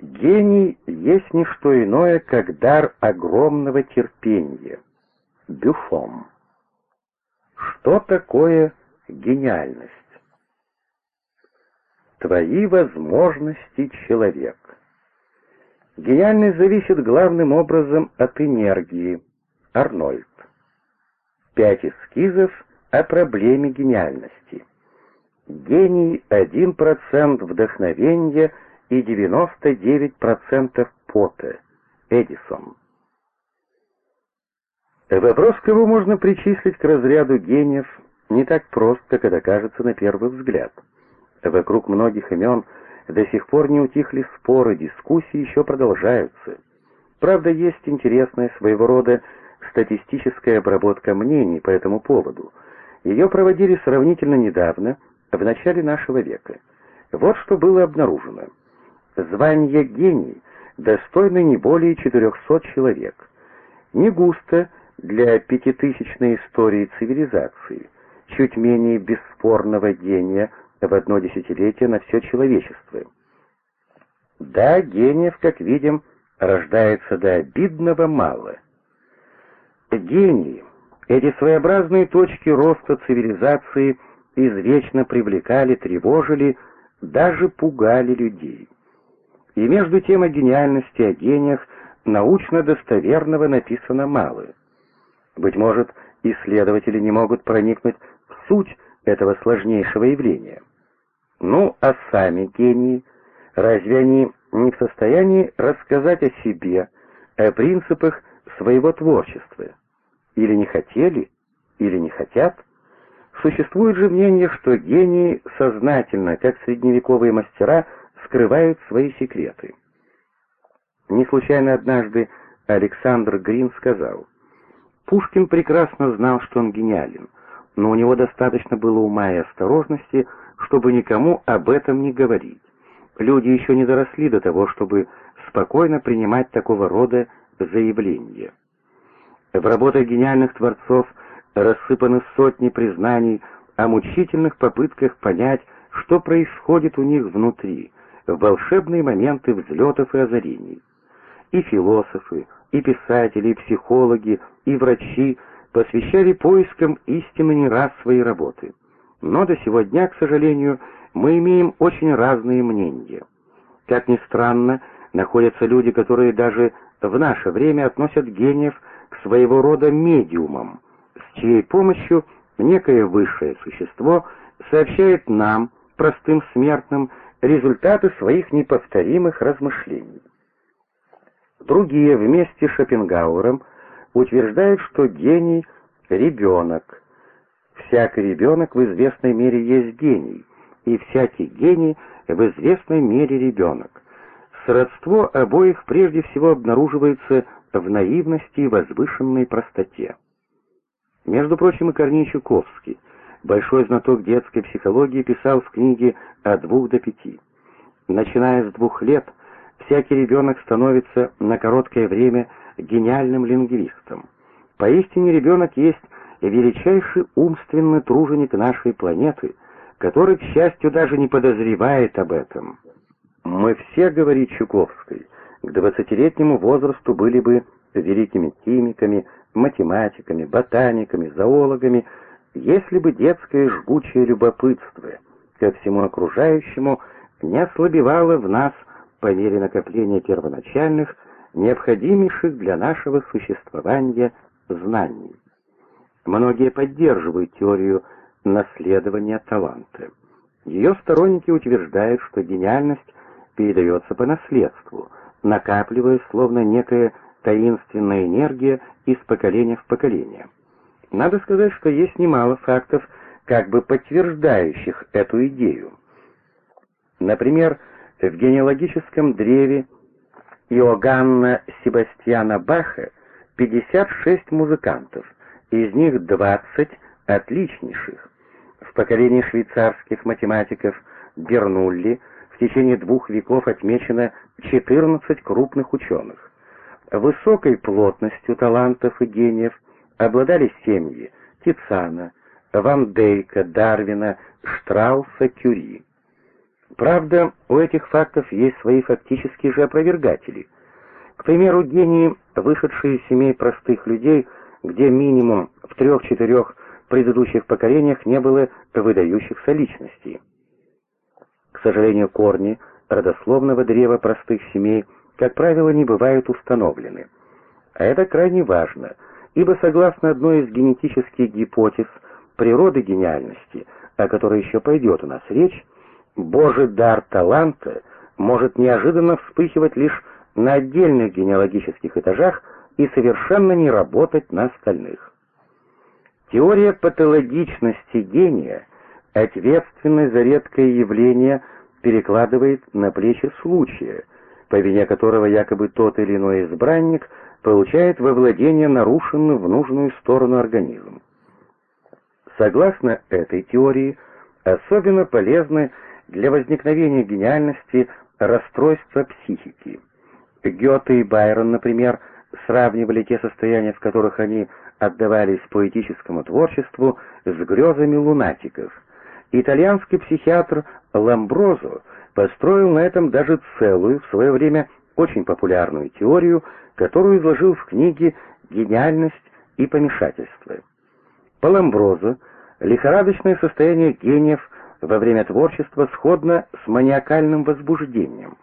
Гений есть не что иное, как дар огромного терпения. Бюфон. Что такое гениальность? Твои возможности, человек. Гениальность зависит главным образом от энергии. Арнольд. Пять эскизов о проблеме гениальности. Гений 1% вдохновения и 99% пота. Эдисон. Вопрос, кого можно причислить к разряду гениев, не так прост, как это кажется на первый взгляд. Вокруг многих имен до сих пор не утихли споры, дискуссии еще продолжаются. Правда, есть интересная своего рода статистическая обработка мнений по этому поводу. Ее проводили сравнительно недавно, в начале нашего века. Вот что было обнаружено. Звание гений достойно не более 400 человек. Не густо для пятитысячной истории цивилизации, чуть менее бесспорного гения в одно десятилетие на все человечество. Да, гениев, как видим, рождается до обидного мало. Гении, эти своеобразные точки роста цивилизации извечно привлекали, тревожили, даже пугали людей. И между тем о гениальности, о гениях научно достоверного написано мало. Быть может, исследователи не могут проникнуть в суть этого сложнейшего явления. Ну, а сами гении, разве они не в состоянии рассказать о себе, о принципах своего творчества? Или не хотели, или не хотят? Существует же мнение, что гении сознательно, как средневековые мастера, скрывают свои секреты. Не случайно однажды Александр Грин сказал, «Пушкин прекрасно знал, что он гениален, но у него достаточно было ума и осторожности, чтобы никому об этом не говорить. Люди еще не доросли до того, чтобы спокойно принимать такого рода заявления». В работах гениальных творцов рассыпаны сотни признаний о мучительных попытках понять, что происходит у них внутри, в волшебные моменты взлетов и озарений. И философы, и писатели, и психологи, и врачи посвящали поискам истины не раз свои работы. Но до сего дня, к сожалению, мы имеем очень разные мнения. Как ни странно, находятся люди, которые даже в наше время относят гениев к своего рода медиумам, с чьей помощью некое высшее существо сообщает нам, простым смертным, результаты своих неповторимых размышлений. Другие вместе с Шопенгауэром утверждают, что гений — ребенок. Всякий ребенок в известной мере есть гений, и всякий гений в известной мере ребенок. Сродство обоих прежде всего обнаруживается в наивности и возвышенной простоте. Между прочим, и Корней Чуковский, большой знаток детской психологии, писал в книге «От двух до пяти». Начиная с двух лет, всякий ребенок становится на короткое время гениальным лингвистом. Поистине ребенок есть величайший умственный труженик нашей планеты, который, к счастью, даже не подозревает об этом. Мы все, говорит Чуковский, к двадцатилетнему возрасту были бы великими химиками, математиками, ботаниками, зоологами, если бы детское жгучее любопытство ко всему окружающему не ослабевало в нас по мере накопления первоначальных, необходимейших для нашего существования знаний. Многие поддерживают теорию наследования таланта. Ее сторонники утверждают, что гениальность передается по наследству, накапливаясь словно некая таинственная энергия из поколения в поколение. Надо сказать, что есть немало фактов, как бы подтверждающих эту идею. Например, в генеалогическом древе Иоганна Себастьяна Баха 56 музыкантов, из них 20 отличнейших. В поколении швейцарских математиков Бернулли в течение двух веков отмечено 14 крупных ученых. Высокой плотностью талантов и гениев обладали семьи Тициана, Ван Дейка, Дарвина, Штрауса, Кюри. Правда, у этих фактов есть свои фактические же опровергатели. К примеру, гении, вышедшие из семей простых людей, где минимум в трех-четырех предыдущих поколениях не было выдающихся личностей. К сожалению, корни родословного древа простых семей, как правило, не бывают установлены. А это крайне важно, ибо согласно одной из генетических гипотез природы гениальности, о которой еще пойдет у нас речь, Божий дар таланта может неожиданно вспыхивать лишь на отдельных генеалогических этажах и совершенно не работать на остальных. Теория патологичности гения ответственность за редкое явление перекладывает на плечи случая, по вине которого якобы тот или иной избранник получает во владение нарушенный в нужную сторону организм. Согласно этой теории, особенно полезны для возникновения гениальности расстройства психики. Гёте и Байрон, например, сравнивали те состояния, в которых они отдавались поэтическому творчеству, с грезами лунатиков. Итальянский психиатр Ламброзо построил на этом даже целую, в свое время очень популярную теорию, которую изложил в книге «Гениальность и помешательство». По Ламброзо лихорадочное состояние гениев во время творчества сходно с маниакальным возбуждением,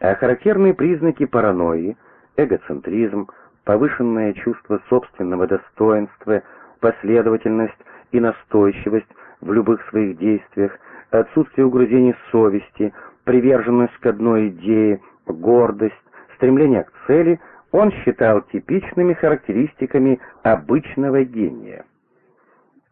а характерные признаки паранойи, эгоцентризм, повышенное чувство собственного достоинства, последовательность и настойчивость в любых своих действиях, отсутствие угрызений совести, приверженность к одной идее, гордость, стремление к цели он считал типичными характеристиками обычного гения.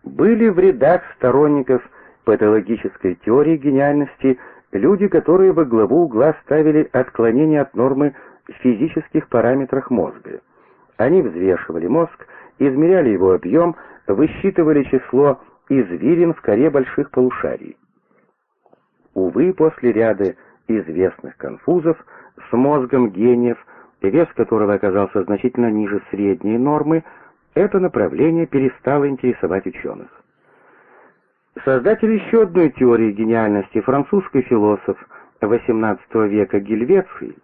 Были в рядах сторонников патологической теории гениальности люди, которые во главу угла ставили отклонение от нормы в физических параметрах мозга. Они взвешивали мозг, измеряли его объем, высчитывали число извилин в коре больших полушарий. Увы, после ряда известных конфузов с мозгом гениев, вес которого оказался значительно ниже средней нормы, это направление перестало интересовать ученых. Создатель еще одной теории гениальности, французский философ XVIII века Гильвеций,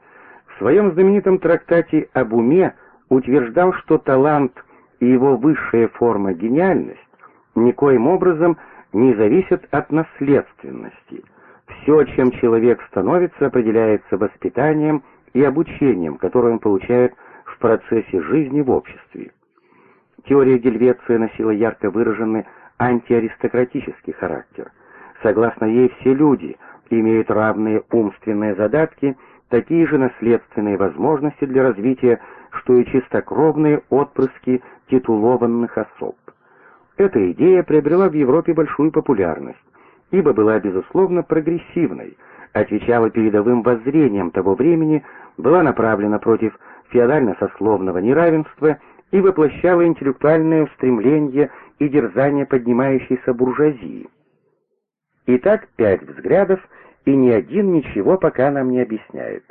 в своем знаменитом трактате об уме утверждал, что талант и его высшая форма гениальность никоим образом не зависят от наследственности. Все, чем человек становится, определяется воспитанием и обучением, которое он получает в процессе жизни в обществе. Теория Гельвеция носила ярко выраженный антиаристократический характер. Согласно ей, все люди имеют равные умственные задатки, такие же наследственные возможности для развития, что и чистокровные отпрыски титулованных особ. Эта идея приобрела в Европе большую популярность, ибо была, безусловно, прогрессивной, отвечала передовым воззрениям того времени, была направлена против феодально-сословного неравенства и воплощала интеллектуальное устремление и дерзание поднимающейся буржуазии. Итак, пять взглядов, и ни один ничего пока нам не объясняет.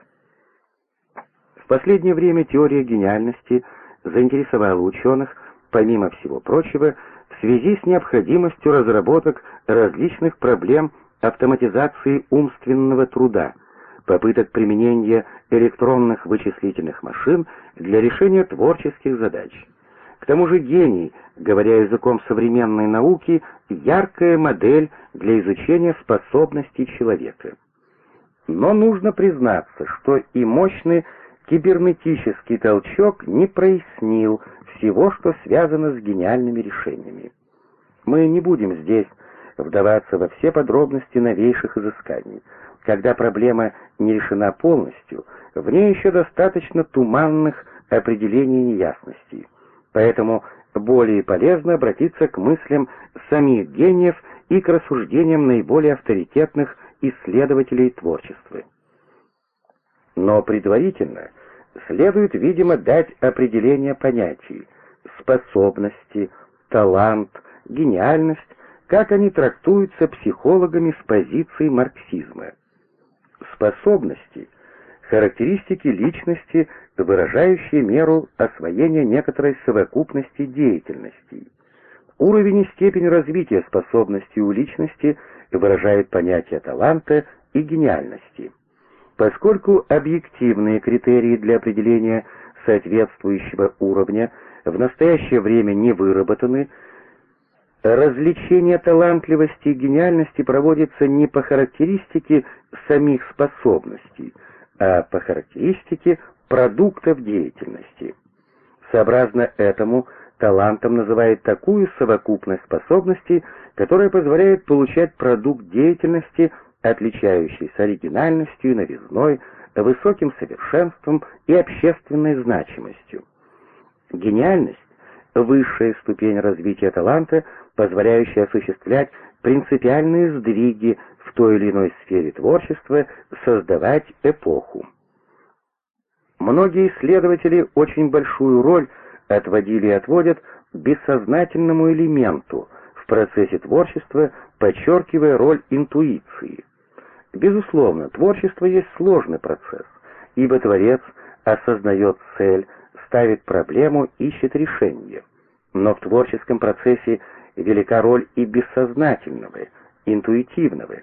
В последнее время теория гениальности заинтересовала ученых, помимо всего прочего, в связи с необходимостью разработок различных проблем автоматизации умственного труда, попыток применения электронных вычислительных машин для решения творческих задач. К тому же гений, говоря языком современной науки, яркая модель для изучения способностей человека. Но нужно признаться, что и мощный кибернетический толчок не прояснил всего, что связано с гениальными решениями. Мы не будем здесь вдаваться во все подробности новейших изысканий. Когда проблема не решена полностью, в ней еще достаточно туманных определений неясностей. Поэтому более полезно обратиться к мыслям самих гениев и к рассуждениям наиболее авторитетных исследователей творчества. Но предварительно следует, видимо, дать определение понятий способности, талант, гениальность, как они трактуются психологами с позиции марксизма. Способности — характеристики личности, выражающие меру освоения некоторой совокупности деятельностей. Уровень и степень развития способностей у личности выражает понятие таланта и гениальности. Поскольку объективные критерии для определения соответствующего уровня в настоящее время не выработаны, развлечение талантливости и гениальности проводится не по характеристике самих способностей, а по характеристике продуктов деятельности. Сообразно этому, талантом называют такую совокупность способностей, которая позволяет получать продукт деятельности, отличающийся оригинальностью и новизной, высоким совершенством и общественной значимостью. Гениальность — высшая ступень развития таланта, позволяющая осуществлять принципиальные сдвиги в той или иной сфере творчества, создавать эпоху. Многие исследователи очень большую роль отводили и отводят бессознательному элементу в процессе творчества, подчеркивая роль интуиции. Безусловно, творчество есть сложный процесс, ибо творец осознает цель, ставит проблему, ищет решение. Но в творческом процессе велика роль и бессознательного, интуитивного.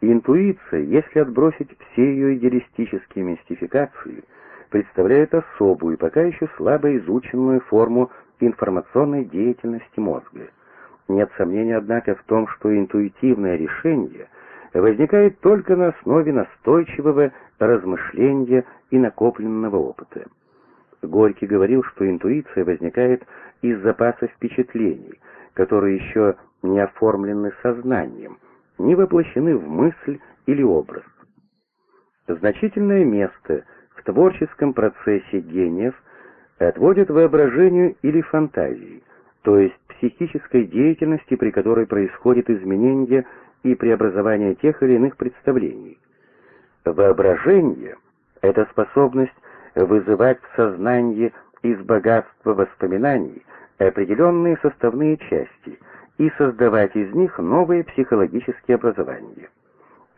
Интуиция, если отбросить все ее идеалистические мистификации, представляет особую, пока еще слабо изученную форму информационной деятельности мозга. Нет сомнения, однако, в том, что интуитивное решение возникает только на основе настойчивого размышления и накопленного опыта. Горький говорил, что интуиция возникает из запаса впечатлений, которые еще не оформлены сознанием, не воплощены в мысль или образ. Значительное место в творческом процессе гениев отводят воображению или фантазии, то есть психической деятельности, при которой происходит изменение и преобразование тех или иных представлений. Воображение — это способность вызывать в сознании из богатства воспоминаний определенные составные части и создавать из них новые психологические образования.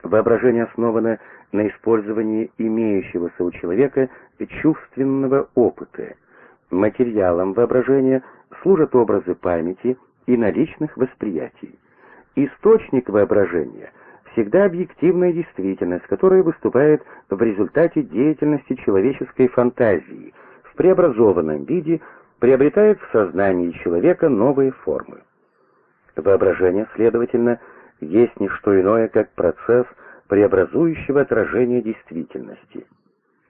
Воображение основано на использовании имеющегося у человека чувственного опыта. Материалом воображения служат образы памяти и наличных восприятий. Источник воображения всегда объективная действительность, которая выступает в результате деятельности человеческой фантазии, в преобразованном виде приобретает в сознании человека новые формы. Воображение, следовательно, есть не что иное, как процесс преобразующего отражения действительности.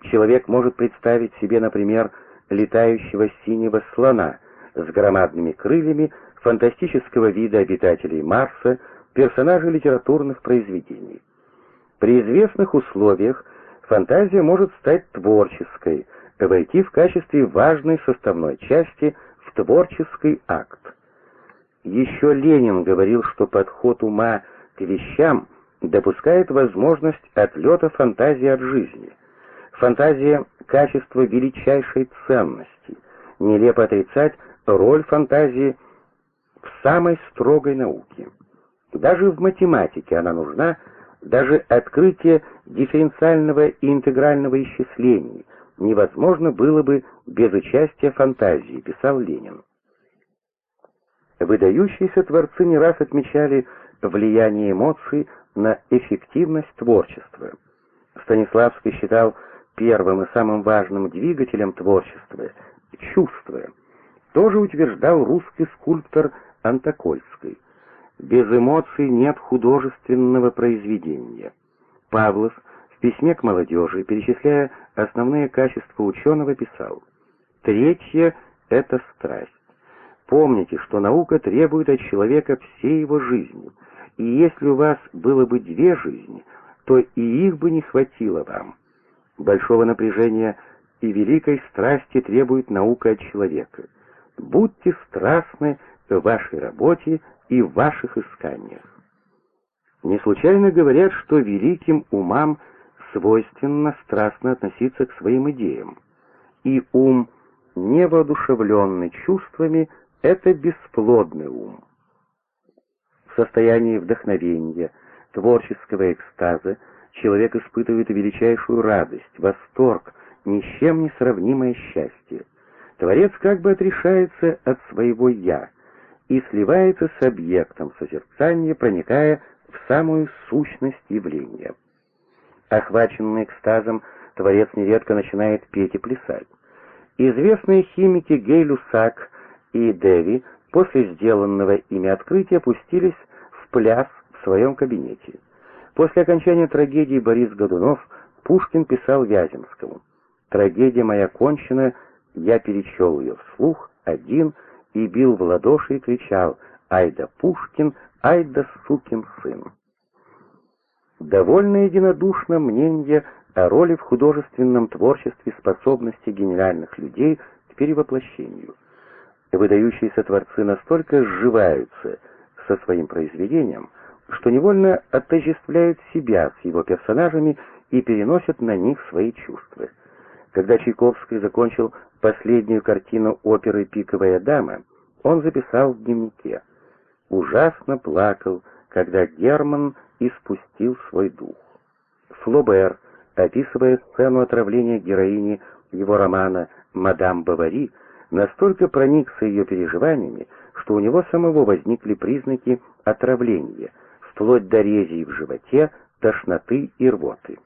Человек может представить себе, например, летающего синего слона с громадными крыльями, фантастического вида обитателей Марса, персонажей литературных произведений. При известных условиях фантазия может стать творческой, войти в качестве важной составной части в творческий акт. Еще Ленин говорил, что подход ума к вещам допускает возможность отлета фантазии от жизни. Фантазия — качество величайшей ценности. Нелепо отрицать роль фантазии в самой строгой науке. Даже в математике она нужна, даже открытие дифференциального и интегрального исчислений невозможно было бы без участия фантазии, писал Ленин. Выдающиеся творцы не раз отмечали влияние эмоций на эффективность творчества. Станиславский считал первым и самым важным двигателем творчества чувство. Тоже утверждал русский скульптор Антокольский. Без эмоций нет художественного произведения. Павлов в письме к молодежи, перечисляя основные качества ученого, писал «Третье — это страсть. Помните, что наука требует от человека всей его жизни, и если у вас было бы две жизни, то и их бы не хватило вам. Большого напряжения и великой страсти требует наука от человека. Будьте страстны в вашей работе и в ваших исканиях. Не случайно говорят, что великим умам свойственно страстно относиться к своим идеям, и ум, невоодушевленный чувствами, это бесплодный ум. В состоянии вдохновения, творческого экстаза человек испытывает величайшую радость, восторг, ни с чем не сравнимое счастье. Творец как бы отрешается от своего «я», и сливается с объектом созерцания, проникая в самую сущность явления. Охваченный экстазом, творец нередко начинает петь и плясать. Известные химики Гей Люсак и Деви после сделанного ими открытия пустились в пляс в своем кабинете. После окончания трагедии Борис Годунов Пушкин писал Вяземскому «Трагедия моя кончена, я перечел ее вслух, один, и бил в ладоши и кричал «Ай да Пушкин, ай да сукин сын!» Довольно единодушно мнение о роли в художественном творчестве способности гениальных людей к перевоплощению. Выдающиеся творцы настолько сживаются со своим произведением, что невольно отождествляют себя с его персонажами и переносят на них свои чувства. Когда Чайковский закончил последнюю картину оперы «Пиковая дама», он записал в дневнике «Ужасно плакал, когда Герман испустил свой дух». Флобер, описывая сцену отравления героини его романа «Мадам Бавари», настолько проникся ее переживаниями, что у него самого возникли признаки отравления, вплоть до резей в животе, тошноты и рвоты.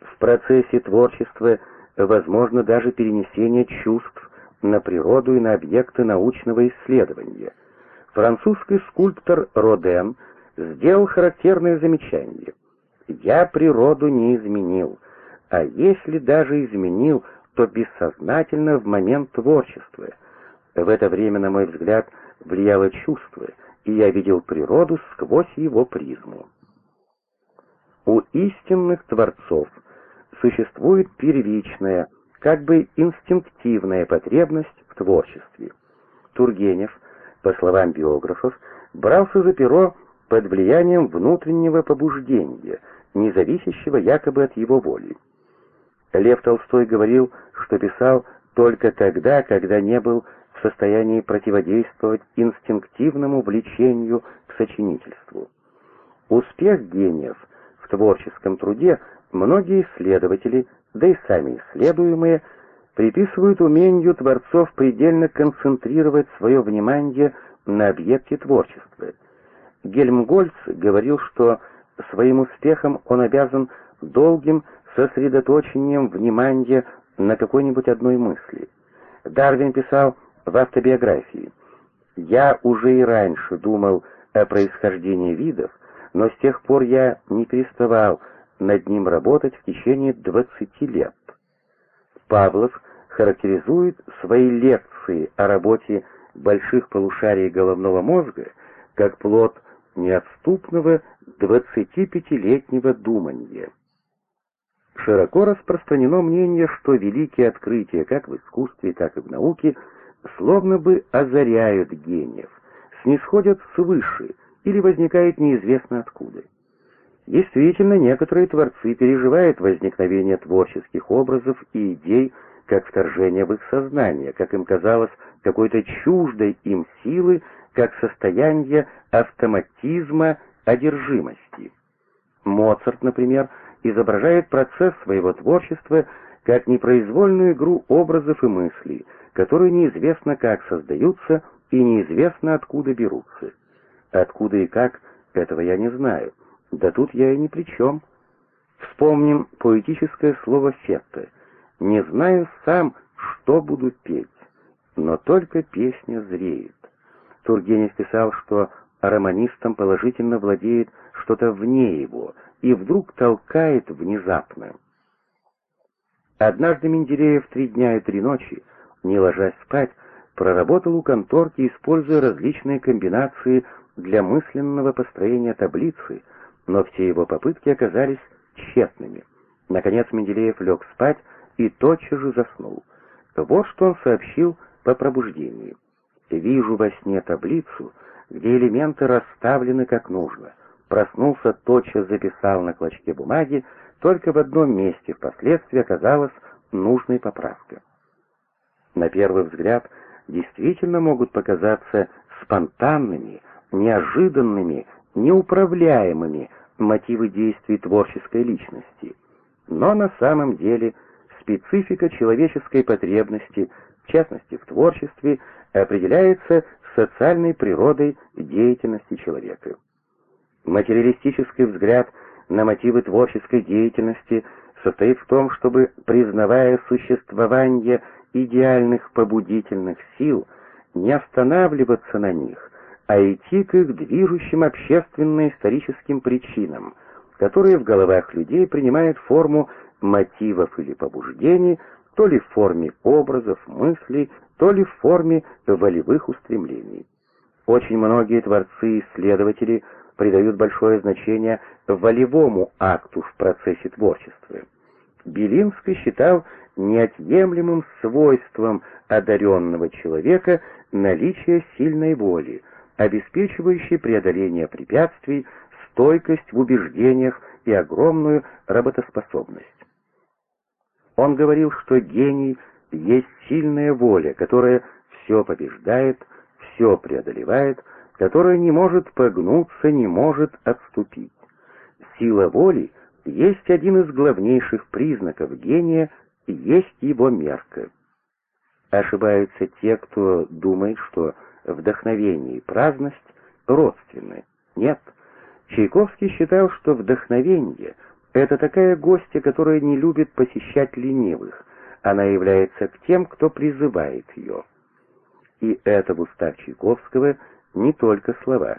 В процессе творчества возможно даже перенесение чувств на природу и на объекты научного исследования. Французский скульптор Роден сделал характерное замечание. «Я природу не изменил, а если даже изменил, то бессознательно в момент творчества. В это время, на мой взгляд, влияло чувство, и я видел природу сквозь его призму». У истинных творцов – существует первичная, как бы инстинктивная потребность в творчестве. Тургенев, по словам биографов, брался за перо под влиянием внутреннего побуждения, не зависящего якобы от его воли. Лев Толстой говорил, что писал только тогда, когда не был в состоянии противодействовать инстинктивному влечению к сочинительству. Успех гениев в творческом труде Многие исследователи, да и сами исследуемые, приписывают умению творцов предельно концентрировать свое внимание на объекте творчества. Гельмгольц говорил, что своим успехом он обязан долгим сосредоточением внимания на какой-нибудь одной мысли. Дарвин писал в автобиографии «Я уже и раньше думал о происхождении видов, но с тех пор я не переставал над ним работать в течение 20 лет. Павлов характеризует свои лекции о работе больших полушарий головного мозга как плод неотступного 25-летнего думания. Широко распространено мнение, что великие открытия как в искусстве, так и в науке словно бы озаряют гениев, снисходят свыше или возникают неизвестно откуда. Действительно, некоторые творцы переживают возникновение творческих образов и идей как вторжение в их сознание, как им казалось, какой-то чуждой им силы, как состояние автоматизма одержимости. Моцарт, например, изображает процесс своего творчества как непроизвольную игру образов и мыслей, которые неизвестно как создаются и неизвестно откуда берутся. Откуда и как, этого я не знаю. Да тут я и ни при чем. Вспомним поэтическое слово «фетта». Не знаю сам, что буду петь, но только песня зреет. Тургенев писал, что романистом положительно владеет что-то вне его и вдруг толкает внезапно. Однажды Менделеев три дня и три ночи, не ложась спать, проработал у конторки, используя различные комбинации для мысленного построения таблицы — но все его попытки оказались тщетными. Наконец Менделеев лег спать и тотчас же заснул. Вот что он сообщил по пробуждении. «Вижу во сне таблицу, где элементы расставлены как нужно. Проснулся, тотчас записал на клочке бумаги, только в одном месте впоследствии оказалась нужной поправка. На первый взгляд действительно могут показаться спонтанными, неожиданными, неуправляемыми мотивы действий творческой личности. Но на самом деле специфика человеческой потребности, в частности в творчестве, определяется социальной природой деятельности человека. Материалистический взгляд на мотивы творческой деятельности состоит в том, чтобы, признавая существование идеальных побудительных сил, не останавливаться на них, а идти к их движущим общественно-историческим причинам, которые в головах людей принимают форму мотивов или побуждений, то ли в форме образов, мыслей, то ли в форме волевых устремлений. Очень многие творцы и исследователи придают большое значение волевому акту в процессе творчества. Белинский считал неотъемлемым свойством одаренного человека наличие сильной воли, обеспечивающей преодоление препятствий, стойкость в убеждениях и огромную работоспособность. Он говорил, что гений есть сильная воля, которая все побеждает, все преодолевает, которая не может погнуться, не может отступить. Сила воли есть один из главнейших признаков гения, есть его мерка. Ошибаются те, кто думает, что вдохновение и праздность родственны. Нет. Чайковский считал, что вдохновение — это такая гостья, которая не любит посещать ленивых. Она является к тем, кто призывает ее. И это в устах Чайковского не только слова.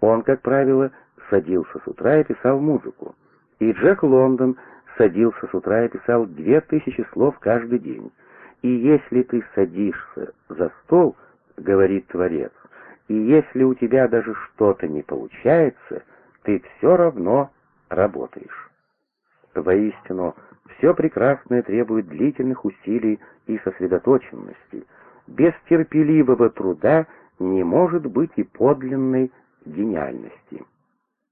Он, как правило, садился с утра и писал музыку. И Джек Лондон садился с утра и писал две тысячи слов каждый день. И если ты садишься за стол, говорит Творец, и если у тебя даже что-то не получается, ты все равно работаешь. Воистину, все прекрасное требует длительных усилий и сосредоточенности. Без терпеливого труда не может быть и подлинной гениальности.